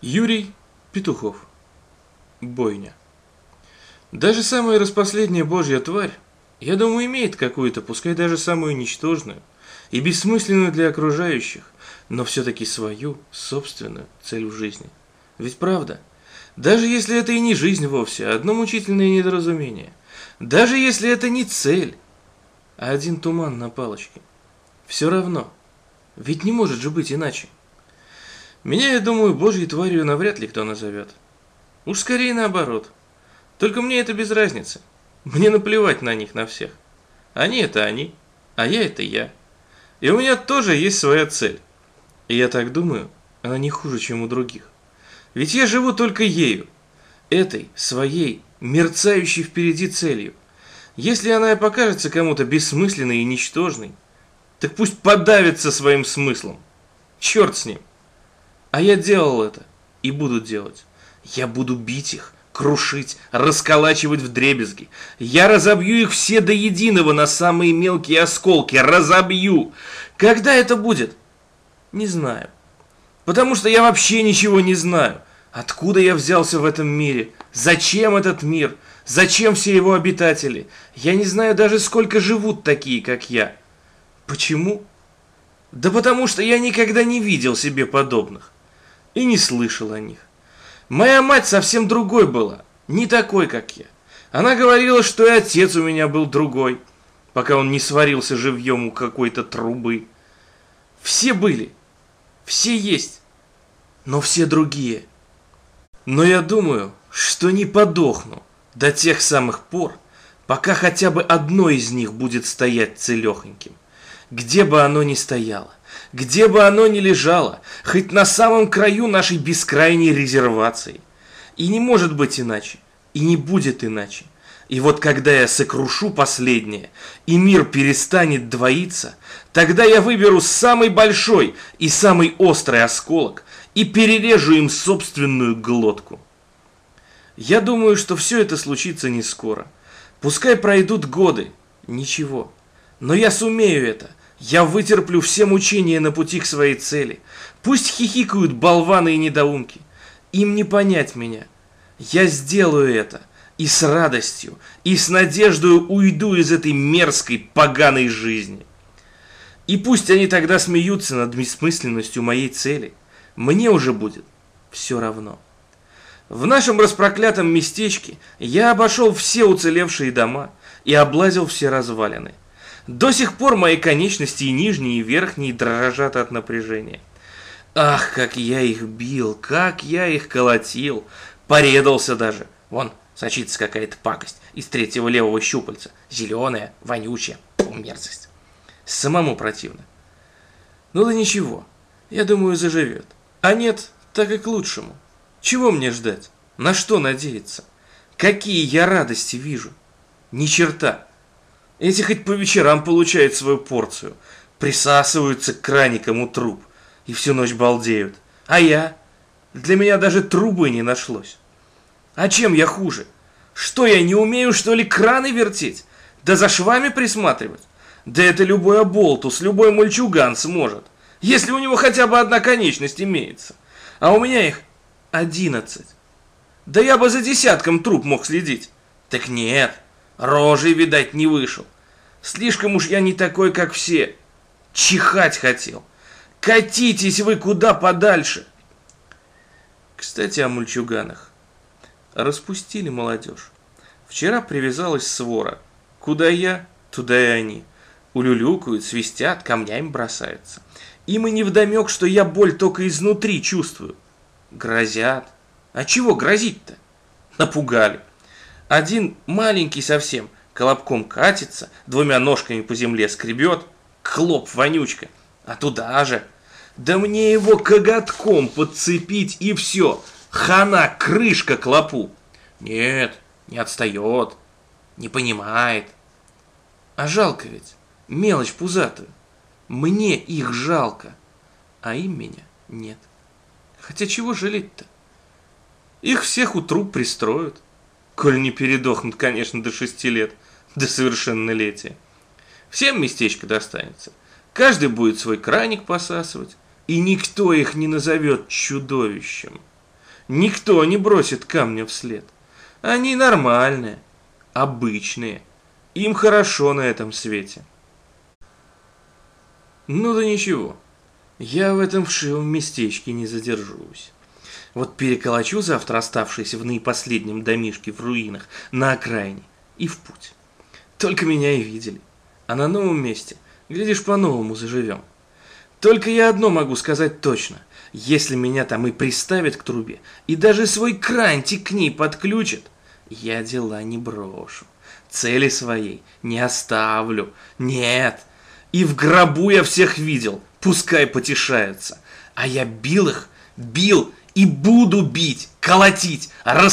Юрий Петухов. Бойня. Даже самая распоследняя божья тварь, я думаю, имеет какую-то, пускай даже самую ничтожную и бессмысленную для окружающих, но все-таки свою, собственную цель в жизни. Ведь правда, даже если это и не жизнь вовсе, а одно мучительное недоразумение, даже если это не цель, а один туман на палочке, все равно, ведь не может же быть иначе. Меня, я думаю, божьей тварью навряд ли кто назовет. Уж скорее наоборот. Только мне это без разницы. Мне наплевать на них, на всех. Они это они, а я это я. И у меня тоже есть своя цель. И я так думаю, она не хуже, чем у других. Ведь я живу только ею. Этой, своей, мерцающей впереди целью. Если она и покажется кому-то бессмысленной и ничтожной, так пусть подавится своим смыслом. Черт с ним. А я делал это и буду делать. Я буду бить их, крушить, расколачивать в дребезги. Я разобью их все до единого на самые мелкие осколки. Разобью. Когда это будет? Не знаю. Потому что я вообще ничего не знаю. Откуда я взялся в этом мире? Зачем этот мир? Зачем все его обитатели? Я не знаю даже, сколько живут такие, как я. Почему? Да потому что я никогда не видел себе подобных и не слышал о них. Моя мать совсем другой была, не такой, как я. Она говорила, что и отец у меня был другой, пока он не сварился живьем у какой-то трубы. Все были, все есть, но все другие. Но я думаю, что не подохну до тех самых пор, пока хотя бы одно из них будет стоять целехоньким, где бы оно ни стояло где бы оно ни лежало, хоть на самом краю нашей бескрайней резервации. И не может быть иначе, и не будет иначе. И вот когда я сокрушу последнее, и мир перестанет двоиться, тогда я выберу самый большой и самый острый осколок и перережу им собственную глотку. Я думаю, что все это случится не скоро. Пускай пройдут годы, ничего. Но я сумею это, я вытерплю все мучения на пути к своей цели. Пусть хихикают болваны и недоумки. Им не понять меня. Я сделаю это. И с радостью, и с надеждой уйду из этой мерзкой, поганой жизни. И пусть они тогда смеются над бессмысленностью моей цели. Мне уже будет все равно. В нашем распроклятом местечке я обошел все уцелевшие дома и облазил все развалины. До сих пор мои конечности и нижние, и верхние дрожат от напряжения. Ах, как я их бил, как я их колотил. Поредался даже. Вон, сочится какая-то пакость из третьего левого щупальца. Зеленая, вонючая. Фу, мерзость. Самому противно. Ну да ничего, я думаю, заживет. А нет, так и к лучшему. Чего мне ждать? На что надеяться? Какие я радости вижу? Ни черта. Эти хоть по вечерам получают свою порцию, присасываются к краникам у труб и всю ночь балдеют. А я? Для меня даже трубы не нашлось. А чем я хуже? Что, я не умею, что ли, краны вертеть? Да за швами присматривать? Да это любой оболтус, любой мальчуган сможет, если у него хотя бы одна конечность имеется. А у меня их одиннадцать. Да я бы за десятком труп мог следить. Так нет, Рожей, видать, не вышел. Слишком уж я не такой, как все. Чихать хотел. Катитесь вы куда подальше. Кстати, о мульчуганах. Распустили молодежь. Вчера привязалась свора. Куда я, туда и они. Улюлюкают, свистят, камнями бросаются. Им и невдомек, что я боль только изнутри чувствую. Грозят. А чего грозить-то? Напугали. Один маленький совсем, колобком катится, двумя ножками по земле скребет. Хлоп, вонючка. А туда же. Да мне его коготком подцепить и все. Хана, крышка клопу. Нет, не отстает, не понимает. А жалко ведь, мелочь пузатую. Мне их жалко, а им меня нет. Хотя чего жалеть-то? Их всех у труп пристроят коль не передохнут, конечно, до шести лет, до совершеннолетия. Всем местечко достанется. Каждый будет свой краник посасывать, и никто их не назовет чудовищем. Никто не бросит камня вслед. Они нормальные, обычные. Им хорошо на этом свете. Ну да ничего, я в этом вшивом местечке не задержусь. Вот переколочу завтра оставшиеся в наипоследнем домишке в руинах на окраине и в путь. Только меня и видели. А на новом месте, глядишь, по-новому заживем. Только я одно могу сказать точно. Если меня там и приставят к трубе, и даже свой крантик к ней подключат, я дела не брошу. Цели своей не оставлю. Нет. И в гробу я всех видел. Пускай потешаются. А я бил их, бил и буду бить, колотить, расколотить.